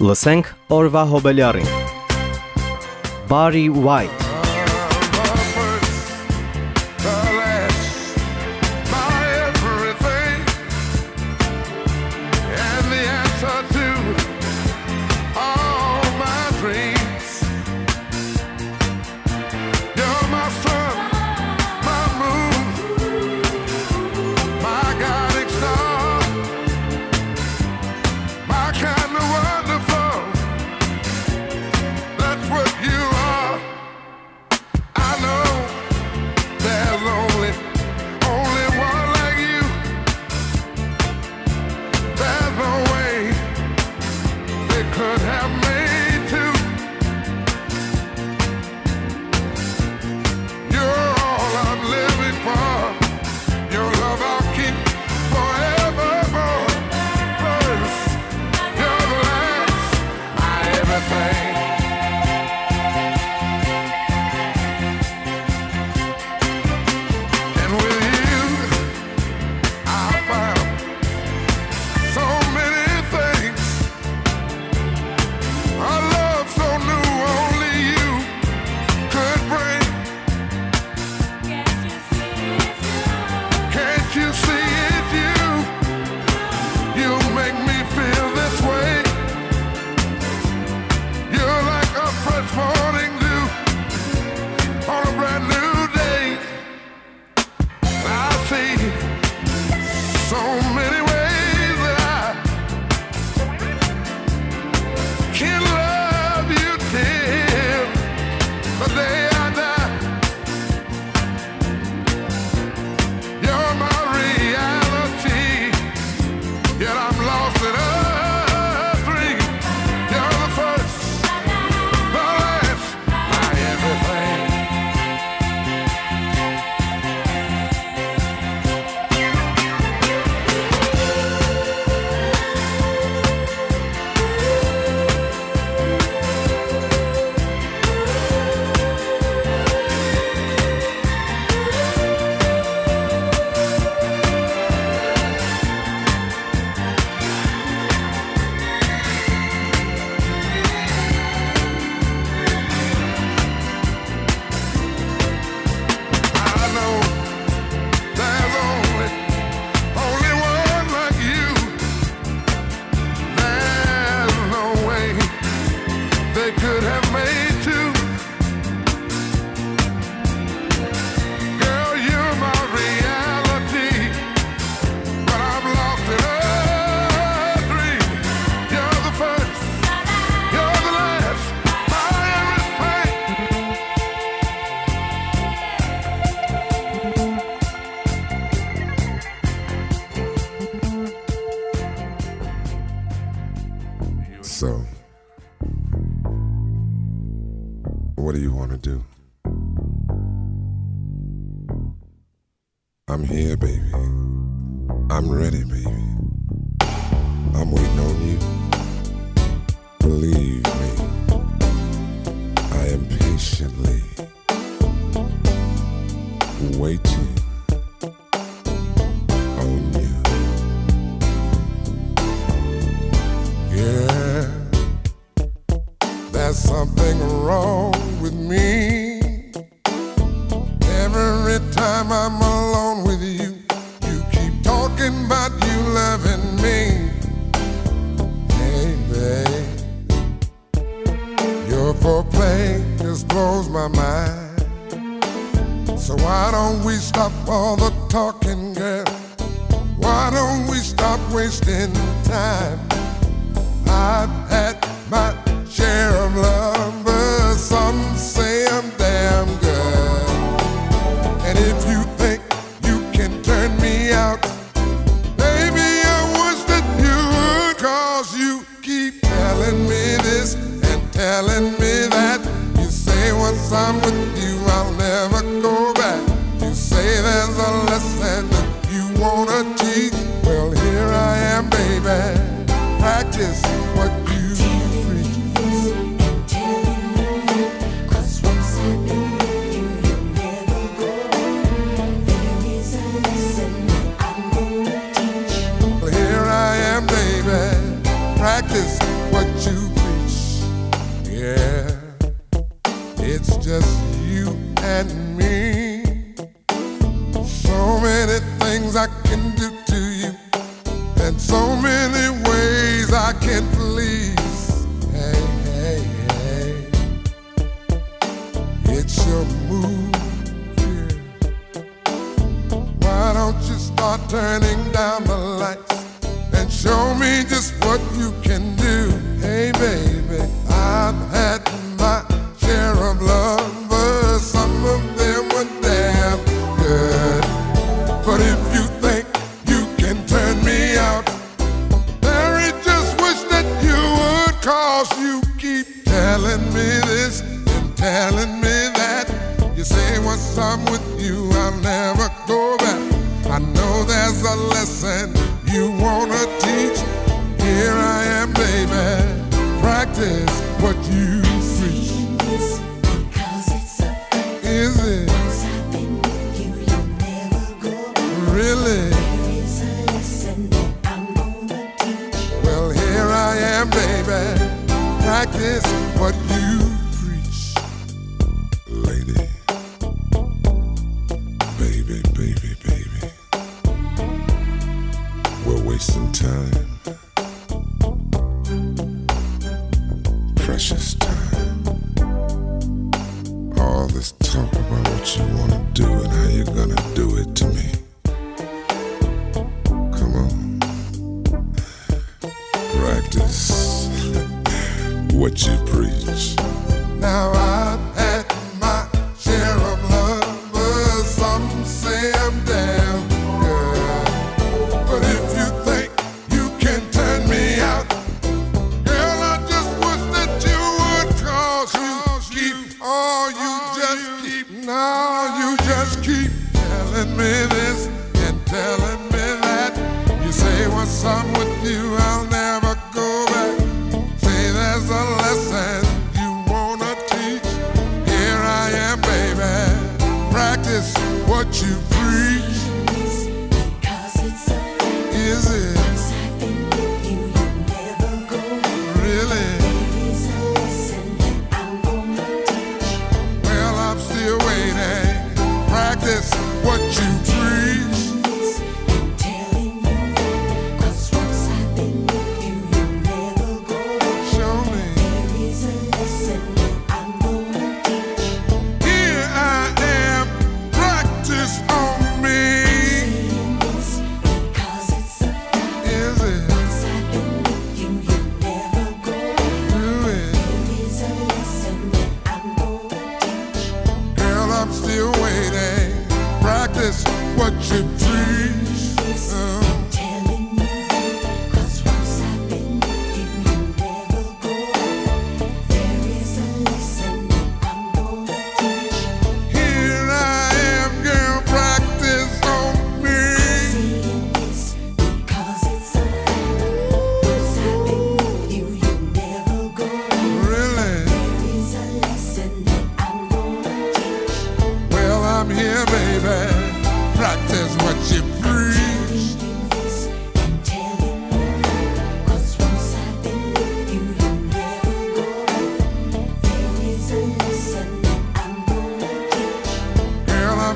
Լսենք օրվա հոբելյարին։ Barry White believe me, I am patiently telling me that you say what's up with you. turning down the lights and show me just what you this. Now you just keep, now you just keep telling me what you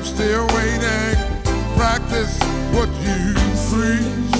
Still waiting. Practice what you preach.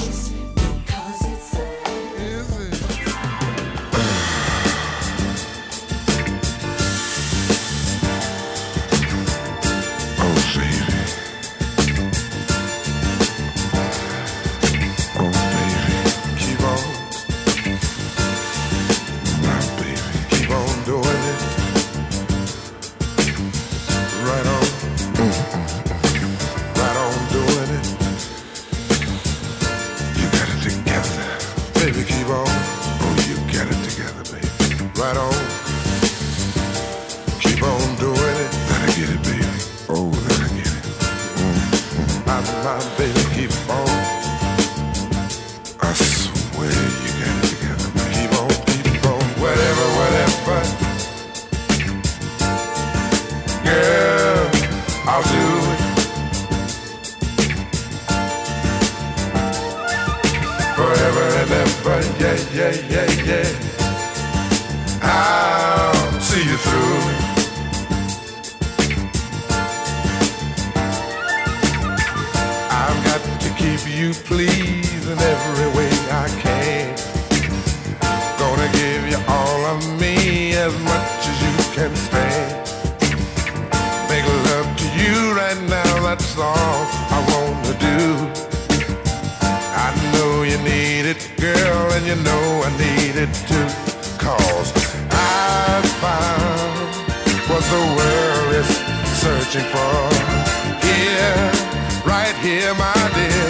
Here, my dear.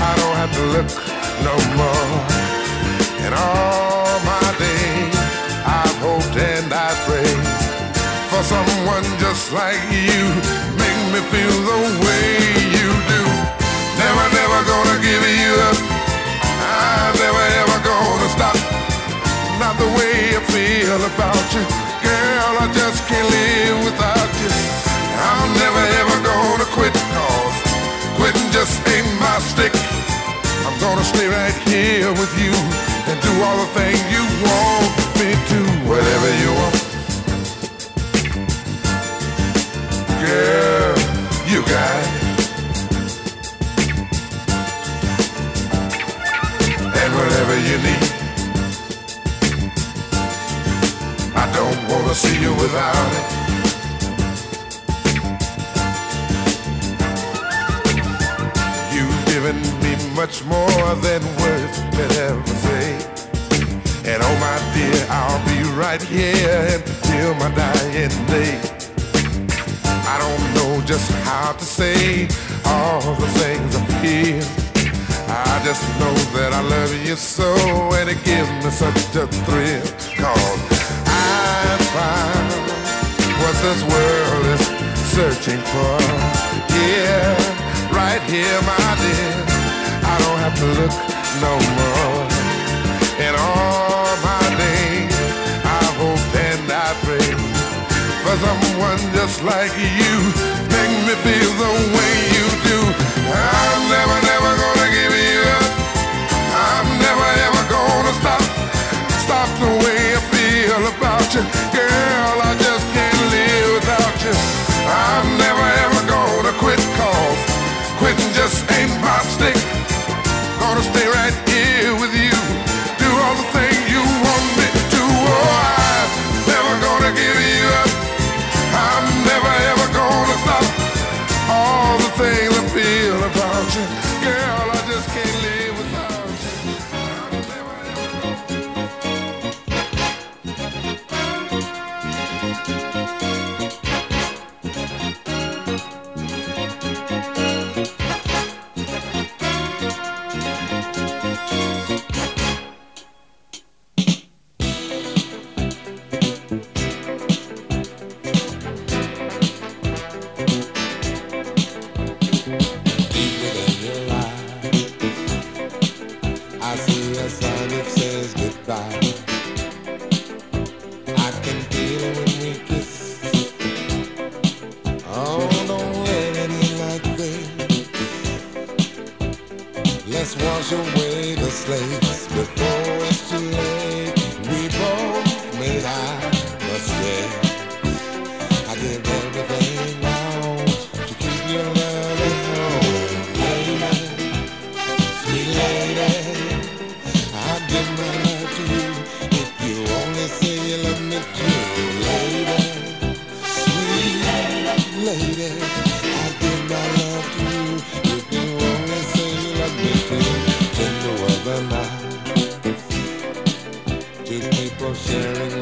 I don't have to look no more. And all my days, I've hoped and I prayed for someone just like you. Make me feel the way you do. Never, never gonna give you up. I'm never ever gonna stop. Not the way I feel about you. Girl, I just can't live without you. I'm never ever gonna quit cause just ain't my stick. I'm gonna stay right here with you and do all the things you want me to. Whatever you want. Girl, you got it. And whatever you need. I don't wanna see you without it. Given me much more than words could ever say. And oh my dear, I'll be right here until my dying day. I don't know just how to say all the things I feel. I just know that I love you so, and it gives me such a thrill. Cause I found what this world is searching for. Yeah, right here, my dear. I don't have to look no more. In all my days, I hope and I pray for someone just like you. Make me feel the way you do. Weather night, two people sharing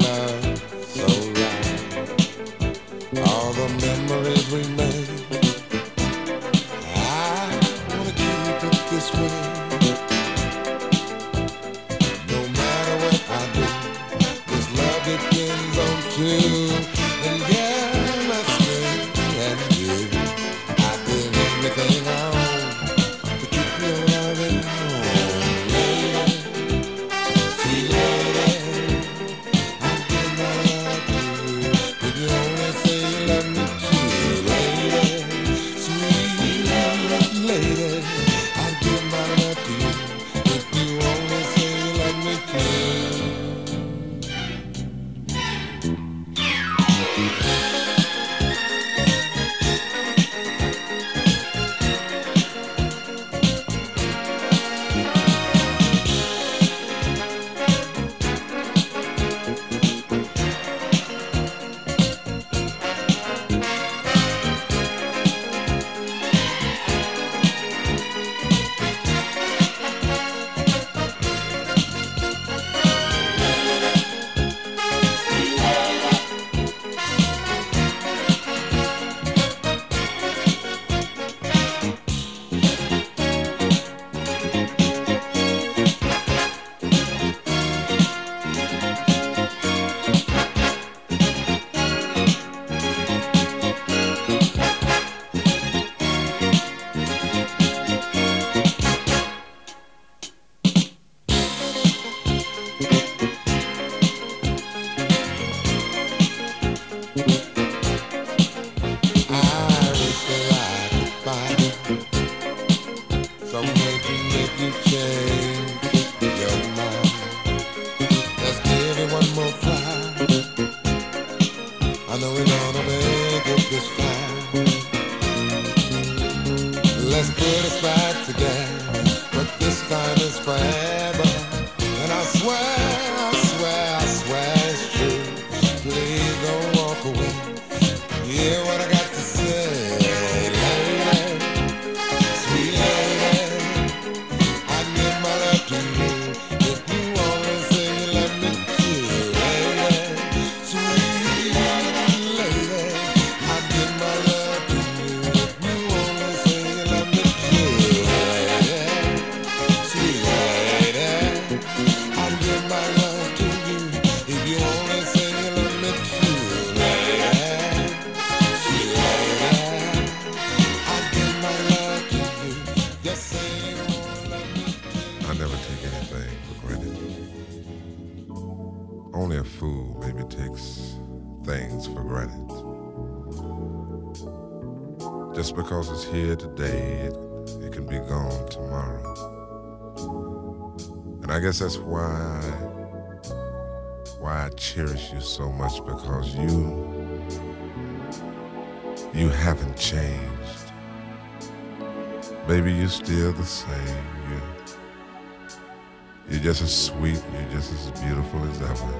because it's here today, it, it can be gone tomorrow. And I guess that's why why I cherish you so much because you you haven't changed. Baby, you're still the same. You you're just as sweet, you're just as beautiful as ever.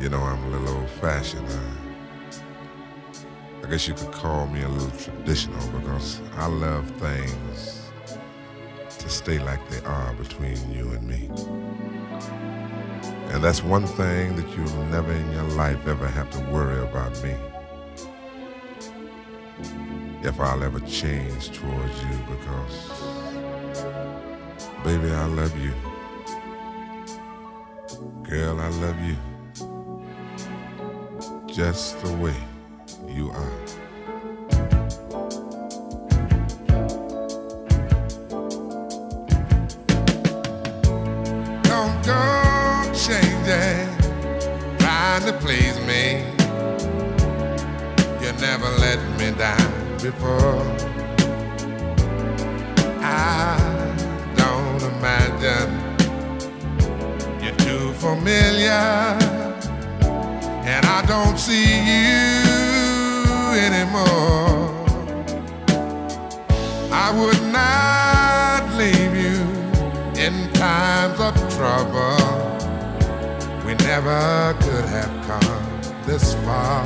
You know I'm a little old fashioned. I uh, guess you could call me a little traditional because I love things to stay like they are between you and me. And that's one thing that you'll never in your life ever have to worry about me. If I'll ever change towards you because, baby, I love you. Girl, I love you. Just the way you are. Don't go changing, trying to please me. You never let me down before. I don't imagine you're too familiar, and I don't see you anymore. I would not leave you in times of trouble. We never could have come this far.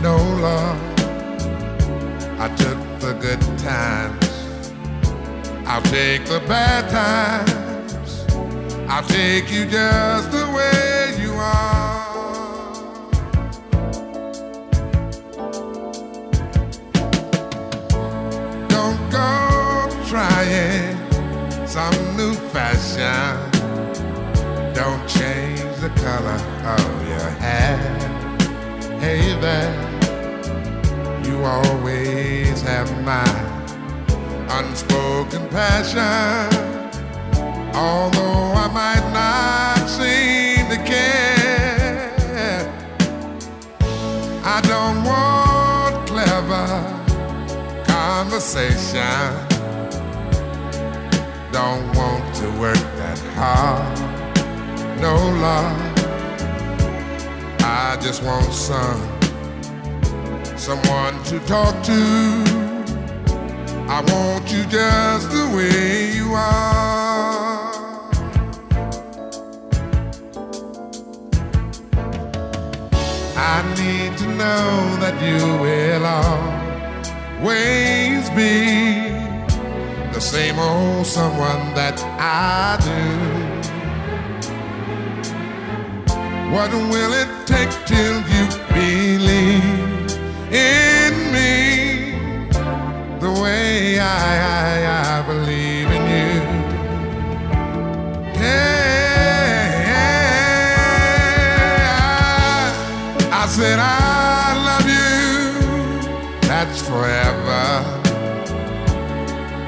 No love. I took the good times. I'll take the bad times. I'll take you just the way you are. Fashion. Don't change the color of your hair. Hey there, you always have my unspoken passion. Although I might not seem to care, I don't want clever conversation don't want to work hard. No love. I just want some someone to talk to. I want you just the way you are. I need to know that you will always be the same old someone that I do. What will it take till you believe in me the way I, I, I believe in you? Yeah, I, I said I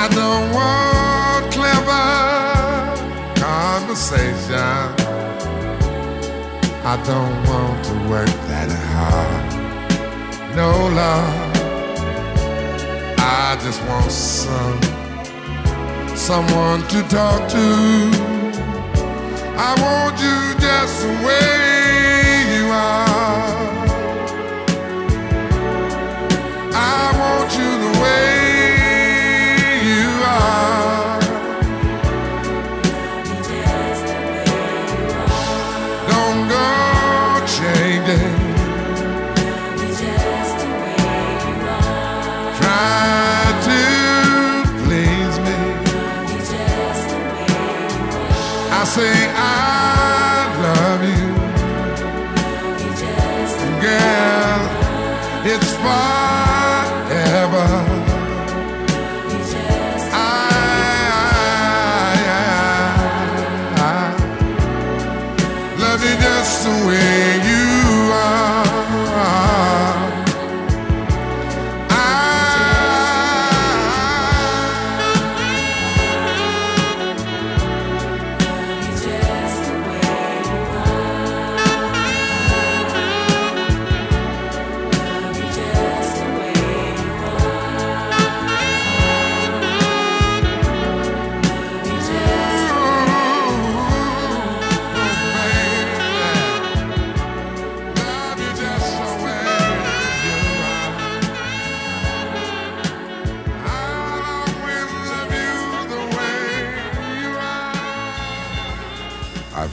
I don't want clever conversation. I don't want to work that hard. No love. I just want some someone to talk to. I want you just the way you are.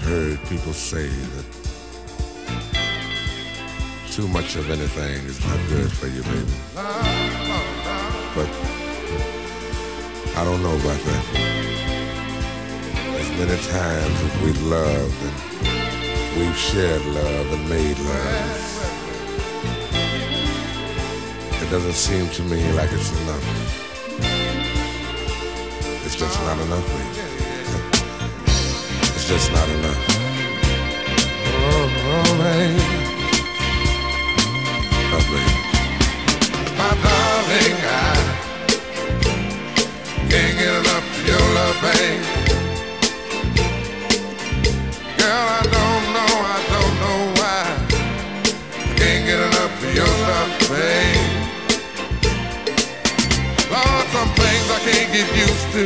Heard people say that too much of anything is not good for you, baby. But I don't know about that. As many times as we've loved and we've shared love and made love, it doesn't seem to me like it's enough. It's just not enough, baby. Just not enough. Oh, oh baby. Oh, baby. My darling, I can't get enough of your love, baby. Girl, I don't know, I don't know why. I can't get enough of your love, babe. Lord, some things I can't get used to,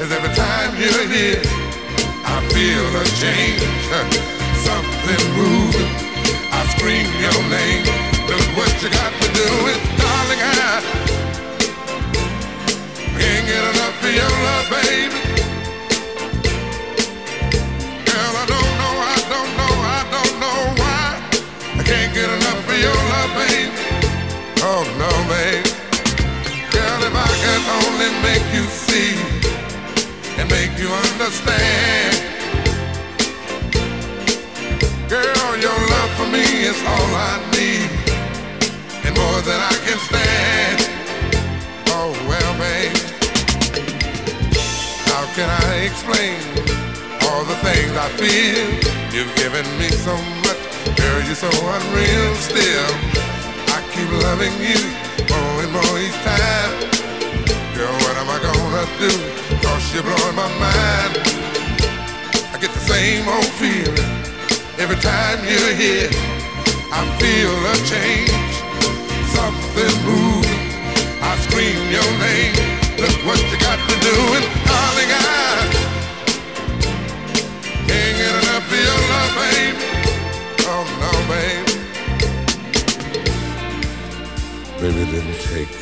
is every time you're here, I feel a change, something moving. I scream your name. Look what you got to do it, darling. I can't get enough of your love, baby. Girl, I don't know, I don't know, I don't know why. I can't get enough of your love, baby. Oh no, baby. Girl, if I could only make you see you understand. Girl, your love for me is all I need and more than I can stand. Oh well, babe. How can I explain all the things I feel? You've given me so much, girl, you're so unreal still. I keep loving you more and more each time. Girl, what am I gonna do? You're blowing my mind. I get the same old feeling every time you're here. I feel a change, something moving. I scream your name. Look what you got to do, and darling, I can't get enough of your love, babe. Oh no, babe. Baby, didn't take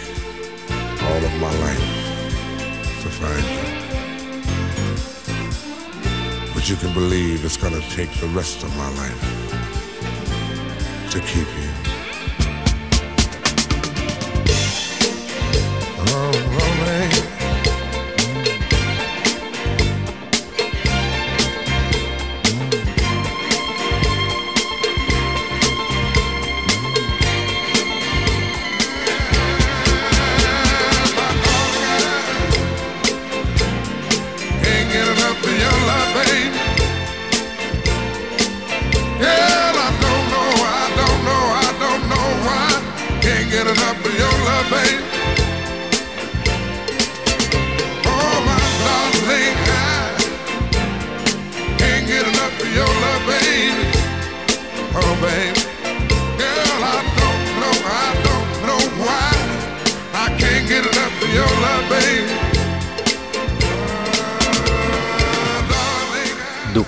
all of my life to find you. But you can believe it's gonna take the rest of my life to keep you.